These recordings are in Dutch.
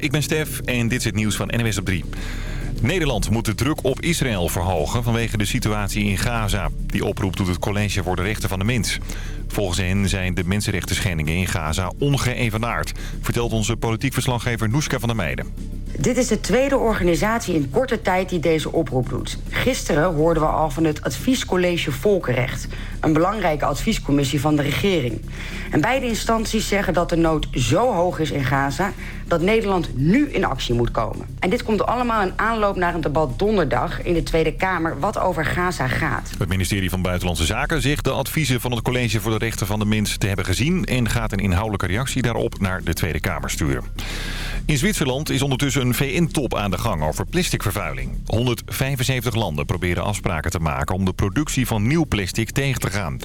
ik ben Stef en dit is het nieuws van NWS op 3. Nederland moet de druk op Israël verhogen vanwege de situatie in Gaza. Die oproep doet het College voor de Rechten van de Mens. Volgens hen zijn de mensenrechten schendingen in Gaza ongeëvenaard... vertelt onze politiek verslaggever Noeska van der Meijden. Dit is de tweede organisatie in korte tijd die deze oproep doet. Gisteren hoorden we al van het Adviescollege Volkenrecht... een belangrijke adviescommissie van de regering. En beide instanties zeggen dat de nood zo hoog is in Gaza... dat Nederland nu in actie moet komen. En dit komt allemaal in aanloop naar een debat donderdag in de Tweede Kamer... wat over Gaza gaat. Het ministerie van Buitenlandse Zaken zegt de adviezen van het College voor de Rechten van de Mens te hebben gezien... en gaat een inhoudelijke reactie daarop naar de Tweede Kamer sturen. In Zwitserland is ondertussen een VN-top aan de gang over plasticvervuiling. 175 landen proberen afspraken te maken om de productie van nieuw plastic tegen te gaan.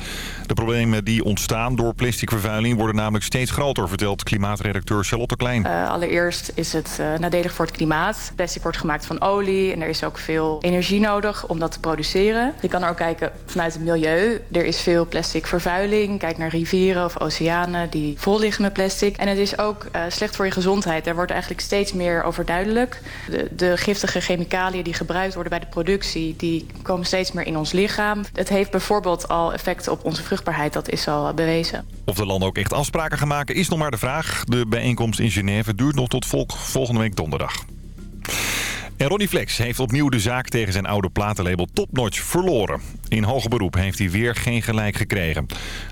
De problemen die ontstaan door plasticvervuiling worden namelijk steeds groter, vertelt klimaatredacteur Charlotte Klein. Uh, allereerst is het uh, nadelig voor het klimaat. Plastic wordt gemaakt van olie en er is ook veel energie nodig om dat te produceren. Je kan er ook kijken vanuit het milieu. Er is veel plastic vervuiling. Kijk naar rivieren of oceanen die vol liggen met plastic. En het is ook uh, slecht voor je gezondheid. Er wordt eigenlijk steeds meer over duidelijk. De, de, giftige chemicaliën die gebruikt worden bij de productie... die komen steeds meer in ons lichaam. Het heeft bijvoorbeeld al effecten op onze vruchtbaarheid. Dat is al bewezen. Of de landen ook echt afspraken gaan maken is nog maar de vraag. De bijeenkomst in Genève nog tot volgende week donderdag. En Ronnie Flex heeft opnieuw de zaak tegen zijn oude platenlabel Topnotch verloren. In hoger beroep heeft hij weer geen gelijk gekregen.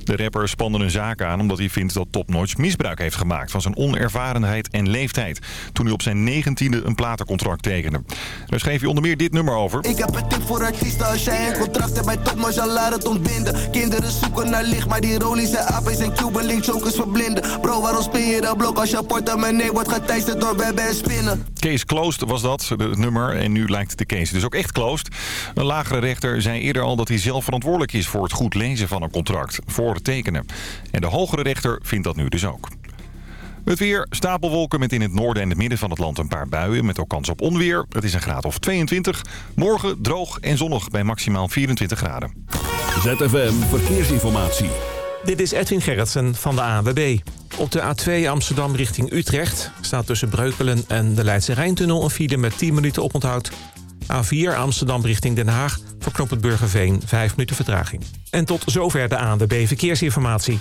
De rapper spande een zaak aan omdat hij vindt dat Topnotch misbruik heeft gemaakt... van zijn onervarenheid en leeftijd. Toen hij op zijn negentiende een platencontract tekende. Daar schreef hij onder meer dit nummer over. Ik heb een tip voor artiesten als jij een contract hebt bij Topnotch, al laat het ontbinden. Kinderen zoeken naar licht, maar die rollies en AP's en Cuban Link chokers verblinden. Bro, waarom spin je dat blok als je portemonnee wordt geteisterd door webben en spinnen? Case closed was dat, het nummer. En nu lijkt de case dus ook echt closed. Een lagere rechter zei eerder al dat hij zelf verantwoordelijk is voor het goed lezen van een contract. Voor het tekenen. En de hogere rechter vindt dat nu dus ook. Het weer, stapelwolken met in het noorden en het midden van het land een paar buien met ook kans op onweer. Het is een graad of 22. Morgen droog en zonnig bij maximaal 24 graden. ZFM Verkeersinformatie. Dit is Edwin Gerritsen van de AWB. Op de A2 Amsterdam richting Utrecht staat tussen Breukelen en de Leidse Rijntunnel een file met 10 minuten oponthoud. A4 Amsterdam richting Den Haag voor knooppunt Burgerveen 5 minuten vertraging. En tot zover de ANWB Verkeersinformatie.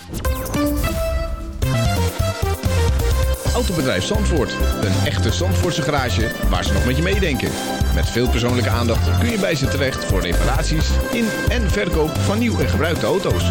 Autobedrijf Zandvoort. Een echte Zandvoortse garage waar ze nog met je meedenken. Met veel persoonlijke aandacht kun je bij ze terecht voor reparaties in en verkoop van nieuw en gebruikte auto's.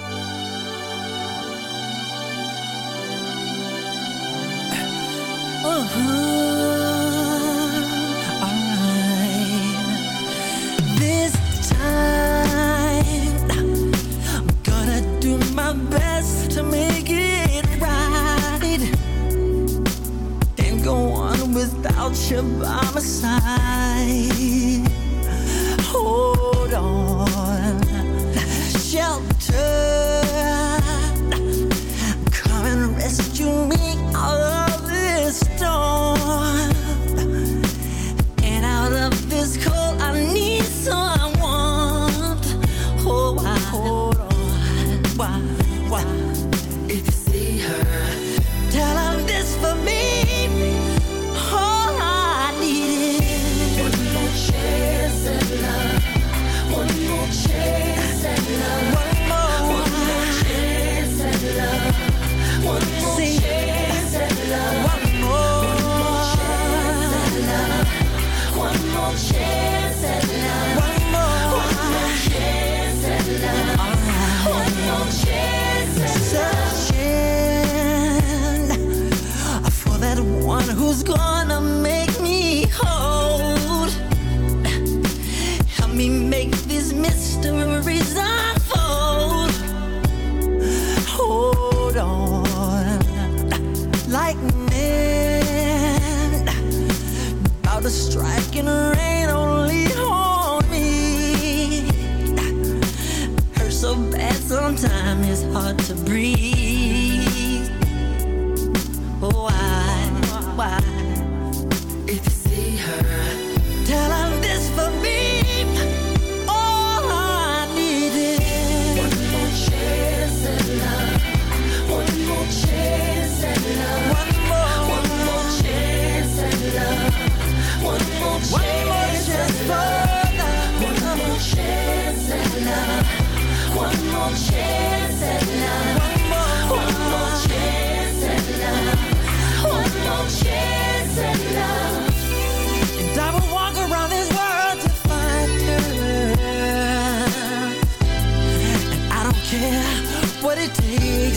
Without you by my side. Hold on, shelter. Come and rescue me was gone.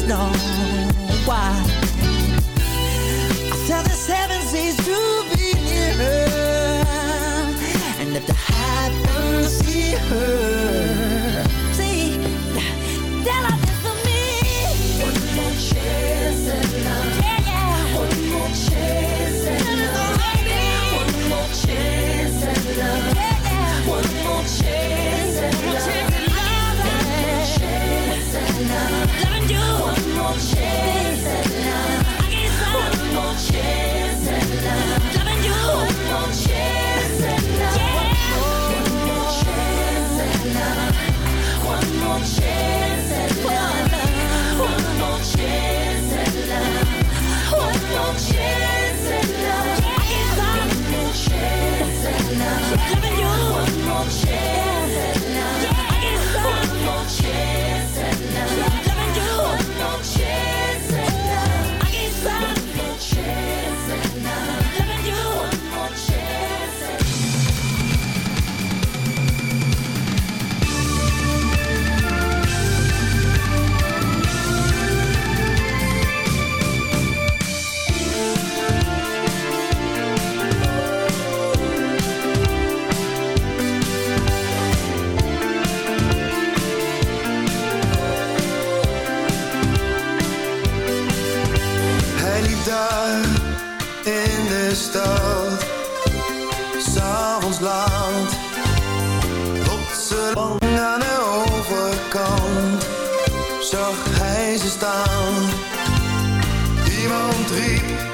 know why. I tell the seven seas to be near her, and if the high see her. Loving you. land. lang aan de overkant zag hij ze staan. Iemand riep.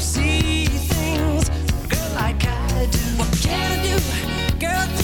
see things, girl, like I do. What can I do, girl?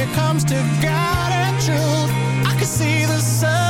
it comes to God and truth, I can see the sun.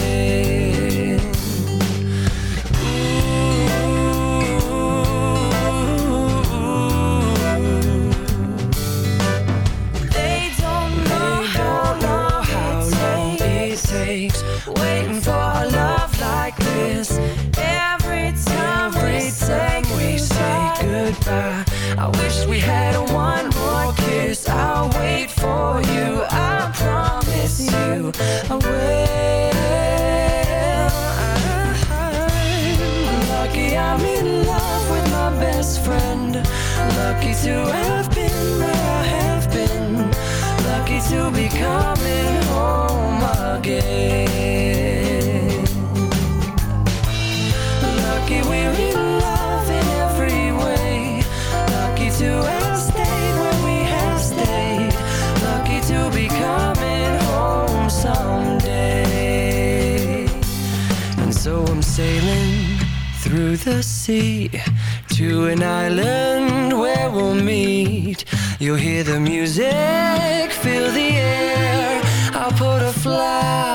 an island where we'll meet. You'll hear the music, feel the air. I'll put a fly.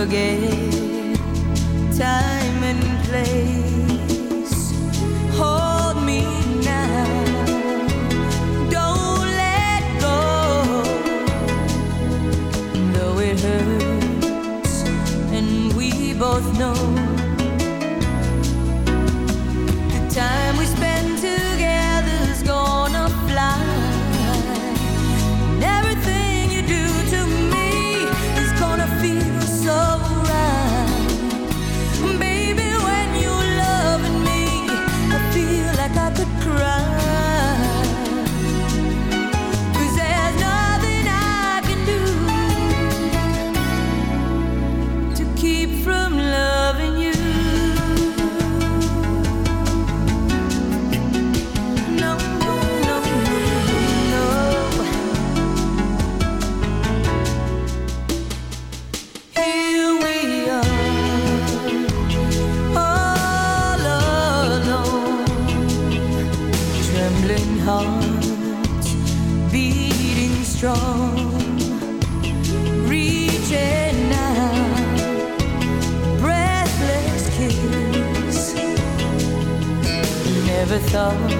Forget time and place. 啊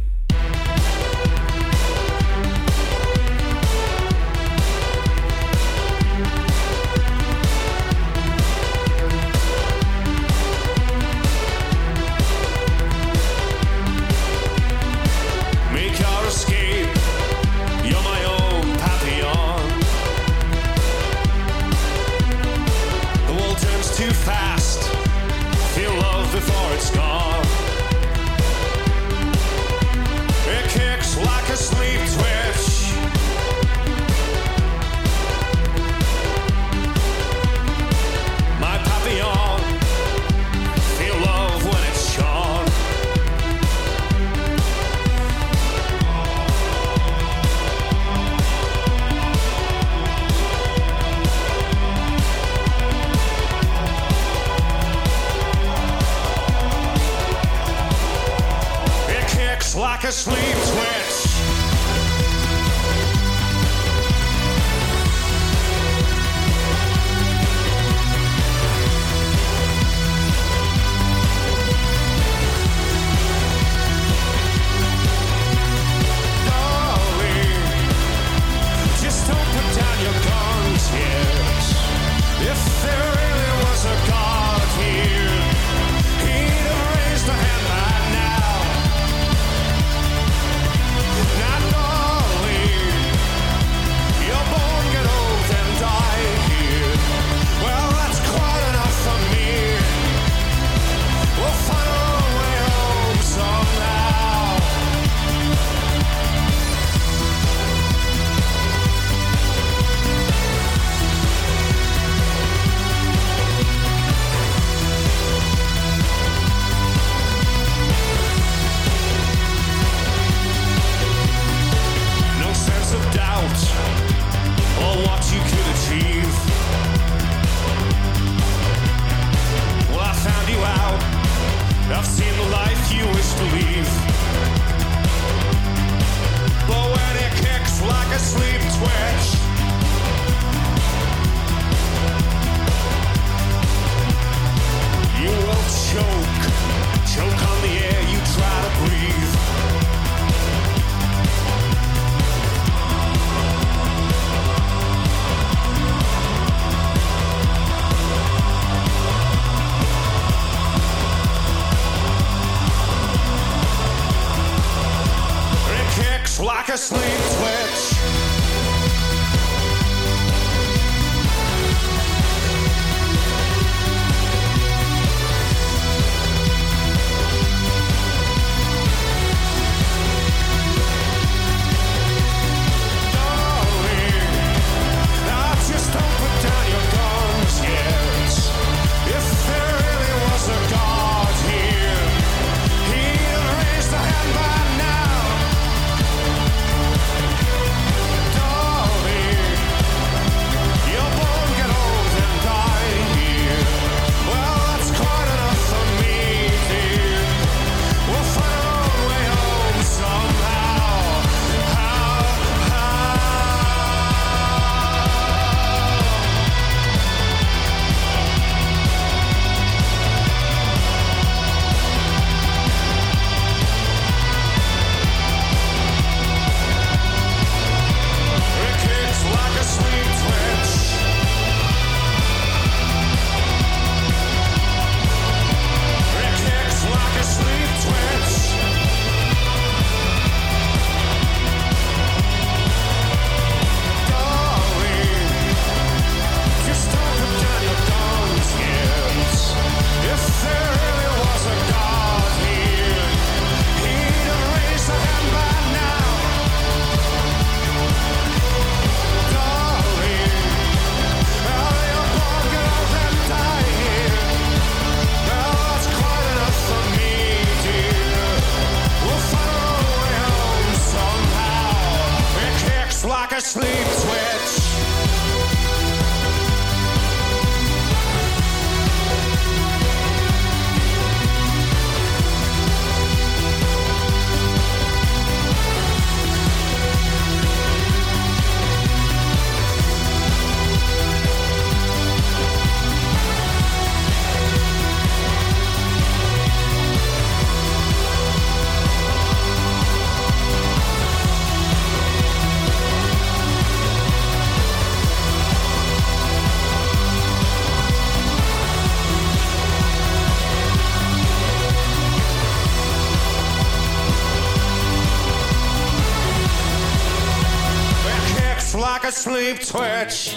Sleep, twitch.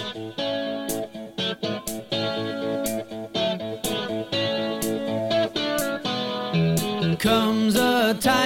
Comes a time.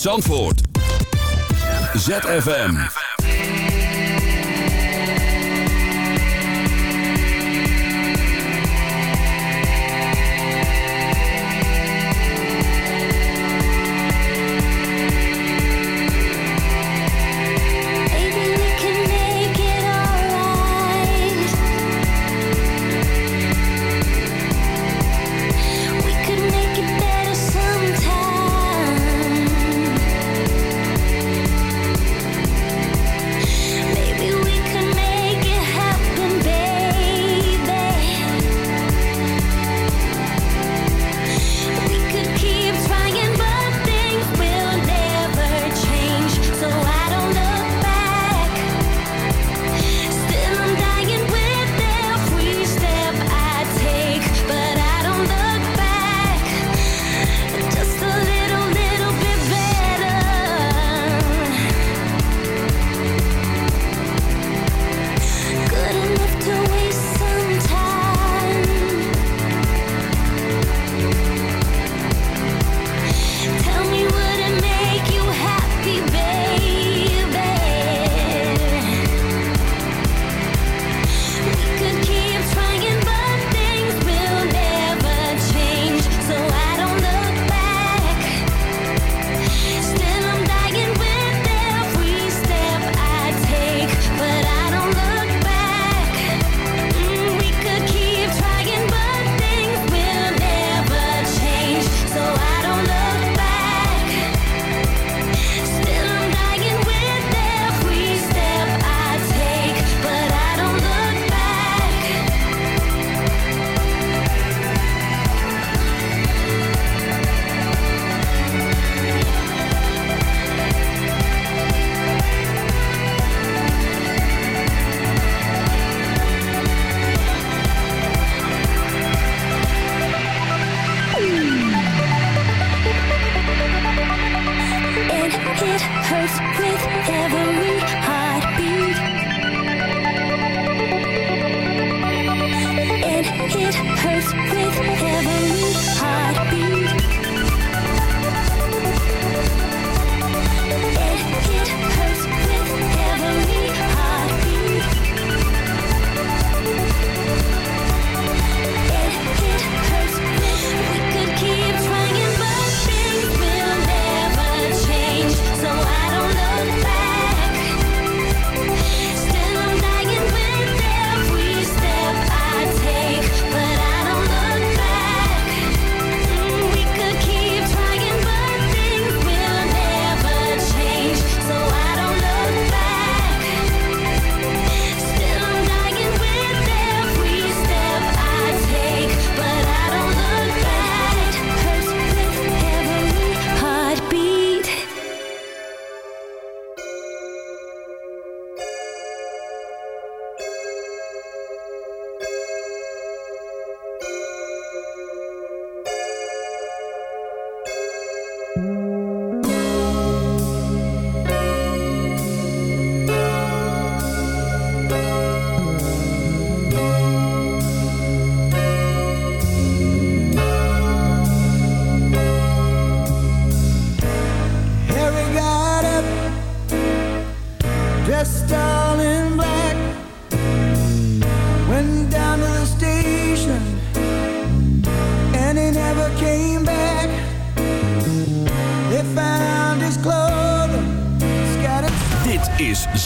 Zandvoort. ZFM.